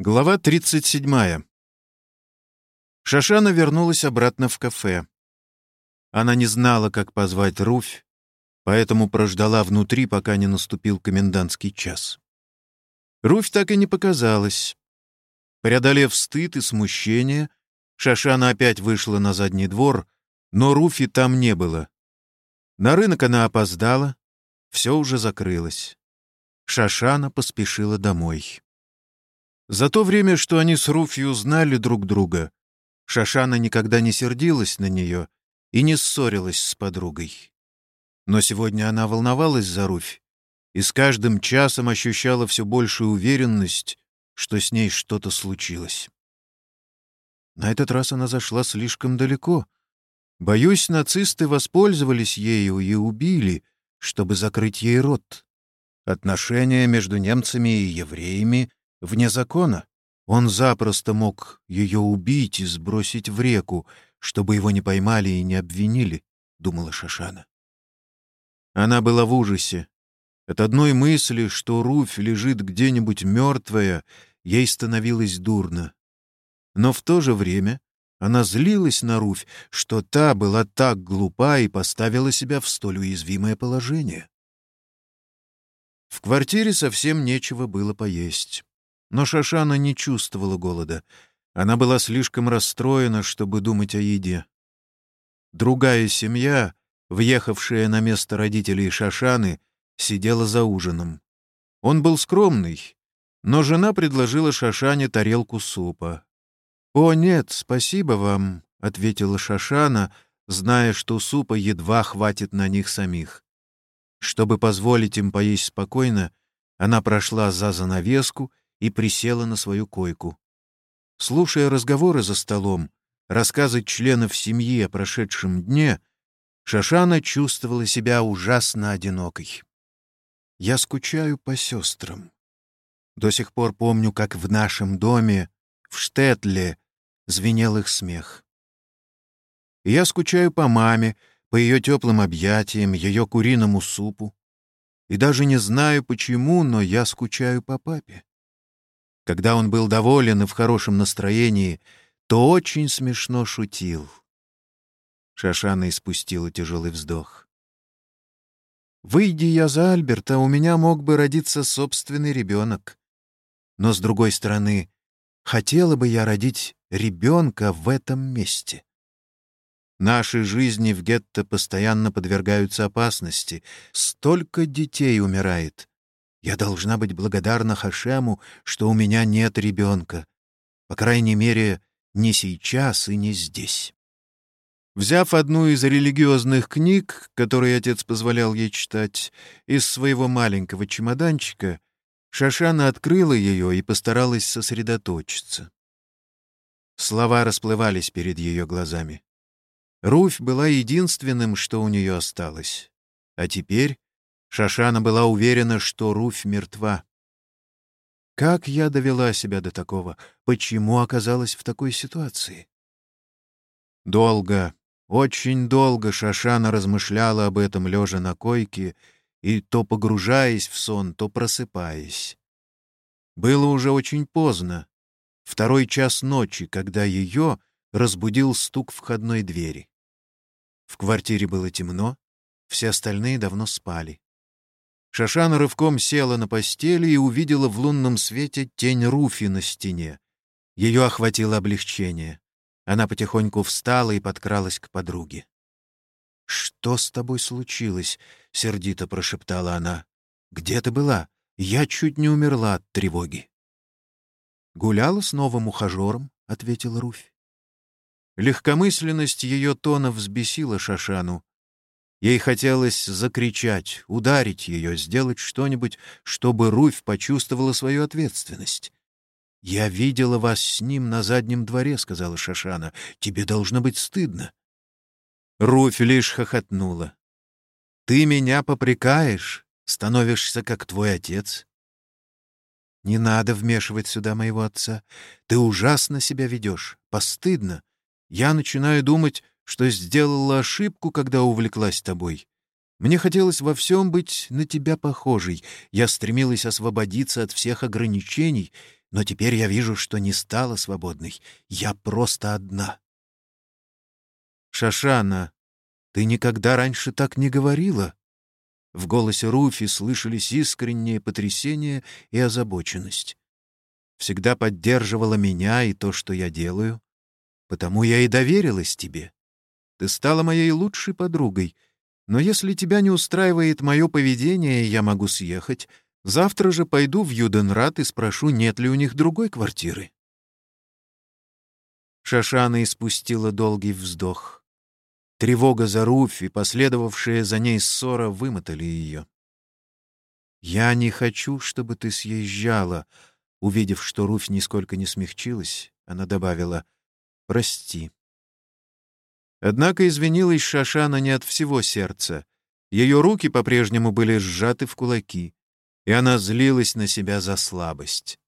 Глава 37. Шашана вернулась обратно в кафе. Она не знала, как позвать Руфь, поэтому прождала внутри, пока не наступил комендантский час. Руфь так и не показалась. Преодолев стыд и смущение, Шашана опять вышла на задний двор, но Руфи там не было. На рынок она опоздала, все уже закрылось. Шашана поспешила домой. За то время, что они с Руфью знали друг друга, Шашана никогда не сердилась на нее и не ссорилась с подругой. Но сегодня она волновалась за Руфь и с каждым часом ощущала все большую уверенность, что с ней что-то случилось. На этот раз она зашла слишком далеко. Боюсь, нацисты воспользовались ею и убили, чтобы закрыть ей рот. Отношения между немцами и евреями вне закона. Он запросто мог ее убить и сбросить в реку, чтобы его не поймали и не обвинили, — думала Шашана. Она была в ужасе. От одной мысли, что Руфь лежит где-нибудь мертвая, ей становилось дурно. Но в то же время она злилась на Руфь, что та была так глупа и поставила себя в столь уязвимое положение. В квартире совсем нечего было поесть. Но Шашана не чувствовала голода. Она была слишком расстроена, чтобы думать о еде. Другая семья, въехавшая на место родителей Шашаны, сидела за ужином. Он был скромный, но жена предложила Шашане тарелку супа. «О, нет, спасибо вам», — ответила Шашана, зная, что супа едва хватит на них самих. Чтобы позволить им поесть спокойно, она прошла за занавеску и присела на свою койку. Слушая разговоры за столом, рассказы членов семьи о прошедшем дне, Шашана чувствовала себя ужасно одинокой. «Я скучаю по сестрам. До сих пор помню, как в нашем доме, в Штетле, звенел их смех. Я скучаю по маме, по ее теплым объятиям, ее куриному супу. И даже не знаю почему, но я скучаю по папе. Когда он был доволен и в хорошем настроении, то очень смешно шутил. Шашана испустила тяжелый вздох. «Выйди я за Альберта, у меня мог бы родиться собственный ребенок. Но, с другой стороны, хотела бы я родить ребенка в этом месте. Наши жизни в гетто постоянно подвергаются опасности. Столько детей умирает. Я должна быть благодарна Хашему, что у меня нет ребенка. По крайней мере, не сейчас и не здесь. Взяв одну из религиозных книг, которые отец позволял ей читать, из своего маленького чемоданчика, Шашана открыла ее и постаралась сосредоточиться. Слова расплывались перед ее глазами. Руфь была единственным, что у нее осталось. А теперь Шашана была уверена, что Руфь мертва. Как я довела себя до такого? Почему оказалась в такой ситуации? Долго, очень долго Шашана размышляла об этом, лежа на койке, и то погружаясь в сон, то просыпаясь. Было уже очень поздно, второй час ночи, когда ее разбудил стук входной двери. В квартире было темно, все остальные давно спали. Шашана рывком села на постели и увидела в лунном свете тень Руфи на стене. Ее охватило облегчение. Она потихоньку встала и подкралась к подруге. «Что с тобой случилось?» — сердито прошептала она. «Где ты была? Я чуть не умерла от тревоги». «Гуляла с новым ухажером», — ответила Руфь. Легкомысленность ее тона взбесила Шашану. Ей хотелось закричать, ударить ее, сделать что-нибудь, чтобы Руфь почувствовала свою ответственность. «Я видела вас с ним на заднем дворе», — сказала Шашана. «Тебе должно быть стыдно». Руфь лишь хохотнула. «Ты меня попрекаешь, становишься как твой отец». «Не надо вмешивать сюда моего отца. Ты ужасно себя ведешь, постыдно. Я начинаю думать, что сделала ошибку, когда увлеклась тобой. Мне хотелось во всем быть на тебя похожей. Я стремилась освободиться от всех ограничений, Но теперь я вижу, что не стала свободной. Я просто одна. «Шашана, ты никогда раньше так не говорила?» В голосе Руфи слышались искреннее потрясение и озабоченность. «Всегда поддерживала меня и то, что я делаю. Потому я и доверилась тебе. Ты стала моей лучшей подругой. Но если тебя не устраивает мое поведение, я могу съехать. Завтра же пойду в Юденрат и спрошу, нет ли у них другой квартиры». Шашана испустила долгий вздох. Тревога за Руфь и последовавшая за ней ссора вымотали ее. «Я не хочу, чтобы ты съезжала», — увидев, что Руфь нисколько не смягчилась, она добавила «Прости». Однако извинилась Шашана не от всего сердца. Ее руки по-прежнему были сжаты в кулаки, и она злилась на себя за слабость.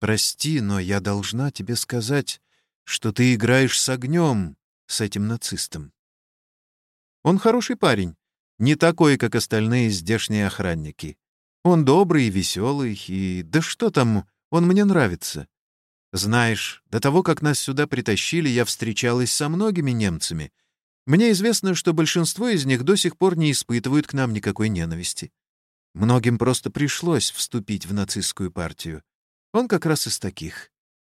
«Прости, но я должна тебе сказать, что ты играешь с огнем, с этим нацистом. Он хороший парень, не такой, как остальные здешние охранники. Он добрый и веселый, и... Да что там, он мне нравится. Знаешь, до того, как нас сюда притащили, я встречалась со многими немцами. Мне известно, что большинство из них до сих пор не испытывают к нам никакой ненависти. Многим просто пришлось вступить в нацистскую партию. Он как раз из таких.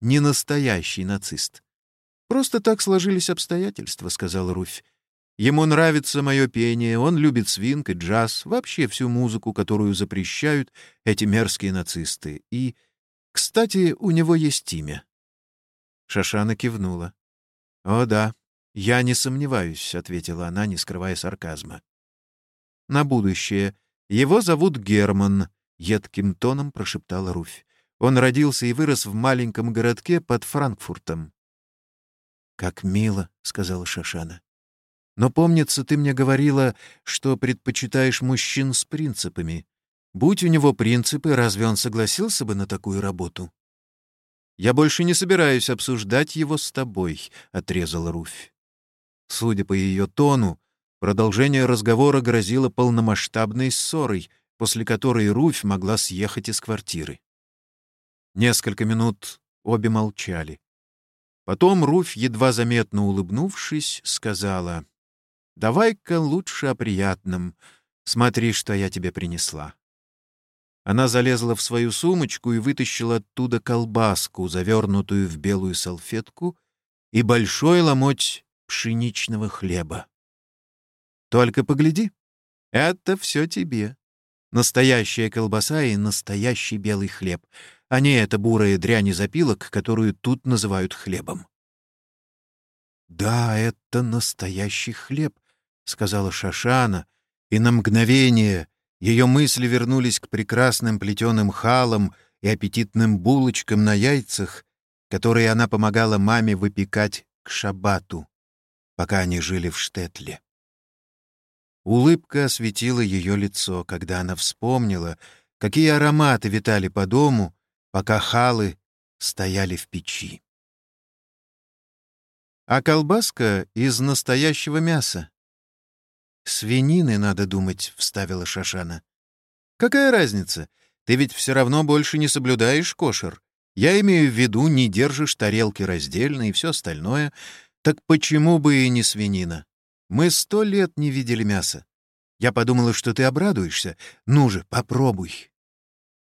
Не настоящий нацист. «Просто так сложились обстоятельства», — сказал Руфь. «Ему нравится мое пение, он любит свинг и джаз, вообще всю музыку, которую запрещают эти мерзкие нацисты. И, кстати, у него есть имя». Шашана кивнула. «О да, я не сомневаюсь», — ответила она, не скрывая сарказма. «На будущее. Его зовут Герман», — едким тоном прошептала Руфь. «Он родился и вырос в маленьком городке под Франкфуртом. «Как мило», — сказала Шашана. «Но помнится, ты мне говорила, что предпочитаешь мужчин с принципами. Будь у него принципы, разве он согласился бы на такую работу?» «Я больше не собираюсь обсуждать его с тобой», — отрезала Руфь. Судя по ее тону, продолжение разговора грозило полномасштабной ссорой, после которой Руфь могла съехать из квартиры. Несколько минут обе молчали. Потом Руфь, едва заметно улыбнувшись, сказала, «Давай-ка лучше о приятном. Смотри, что я тебе принесла». Она залезла в свою сумочку и вытащила оттуда колбаску, завернутую в белую салфетку, и большой ломоть пшеничного хлеба. «Только погляди, это все тебе. Настоящая колбаса и настоящий белый хлеб — а не эта бурая дрянь из опилок, которую тут называют хлебом. «Да, это настоящий хлеб», — сказала Шашана, и на мгновение ее мысли вернулись к прекрасным плетеным халам и аппетитным булочкам на яйцах, которые она помогала маме выпекать к шабату, пока они жили в Штетле. Улыбка осветила ее лицо, когда она вспомнила, какие ароматы витали по дому, пока халы стояли в печи. А колбаска из настоящего мяса. «Свинины, надо думать», — вставила Шашана. «Какая разница? Ты ведь все равно больше не соблюдаешь кошер. Я имею в виду, не держишь тарелки раздельно и все остальное. Так почему бы и не свинина? Мы сто лет не видели мяса. Я подумала, что ты обрадуешься. Ну же, попробуй».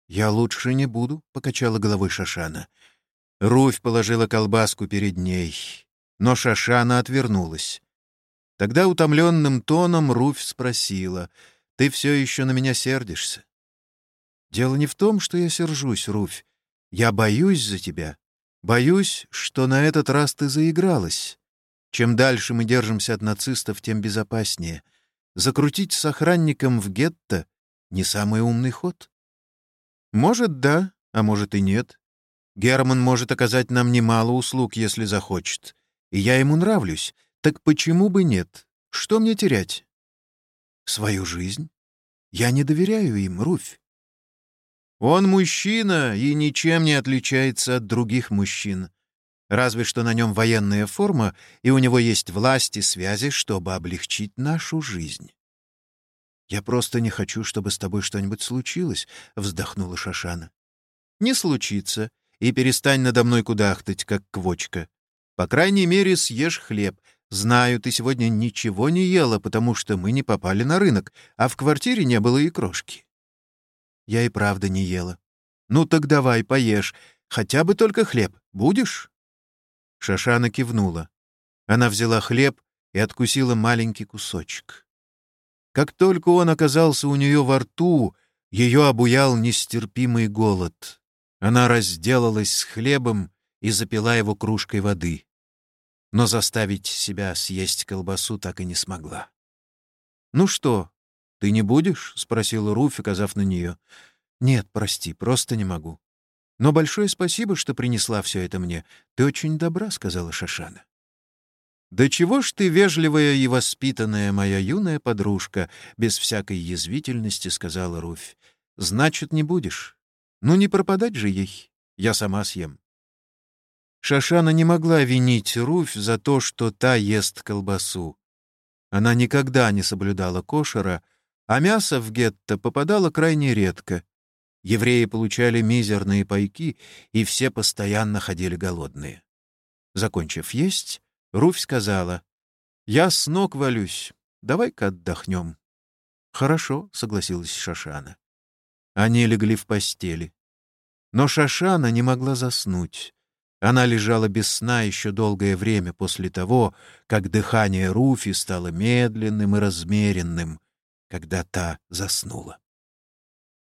«Я лучше не буду», — покачала головой Шашана. Руфь положила колбаску перед ней, но Шашана отвернулась. Тогда утомленным тоном Руфь спросила, «Ты все еще на меня сердишься?» «Дело не в том, что я сержусь, Руфь. Я боюсь за тебя. Боюсь, что на этот раз ты заигралась. Чем дальше мы держимся от нацистов, тем безопаснее. Закрутить с охранником в гетто — не самый умный ход». Может, да, а может и нет. Герман может оказать нам немало услуг, если захочет. И я ему нравлюсь. Так почему бы нет? Что мне терять? Свою жизнь? Я не доверяю им, Руфь. Он мужчина и ничем не отличается от других мужчин. Разве что на нем военная форма, и у него есть власть и связи, чтобы облегчить нашу жизнь. «Я просто не хочу, чтобы с тобой что-нибудь случилось», — вздохнула Шашана. Не случится, и перестань надо мной кудахтать, как квочка. По крайней мере, съешь хлеб. Знаю, ты сегодня ничего не ела, потому что мы не попали на рынок, а в квартире не было и крошки. Я и правда не ела. Ну так давай, поешь. Хотя бы только хлеб. Будешь? Шашана кивнула. Она взяла хлеб и откусила маленький кусочек. Как только он оказался у нее во рту, ее обуял нестерпимый голод. Она разделалась с хлебом и запила его кружкой воды. Но заставить себя съесть колбасу так и не смогла. «Ну что, ты не будешь?» — спросила Руфь, указав на нее. «Нет, прости, просто не могу. Но большое спасибо, что принесла все это мне. Ты очень добра», — сказала Шашана. «Да чего ж ты вежливая и воспитанная, моя юная подружка?» — без всякой язвительности сказала Руфь. «Значит, не будешь. Ну, не пропадать же ей. Я сама съем». Шашана не могла винить Руфь за то, что та ест колбасу. Она никогда не соблюдала кошера, а мясо в гетто попадало крайне редко. Евреи получали мизерные пайки, и все постоянно ходили голодные. Закончив есть, Руфь сказала, «Я с ног валюсь, давай-ка отдохнем». «Хорошо», — согласилась Шашана. Они легли в постели. Но Шашана не могла заснуть. Она лежала без сна еще долгое время после того, как дыхание Руфи стало медленным и размеренным, когда та заснула.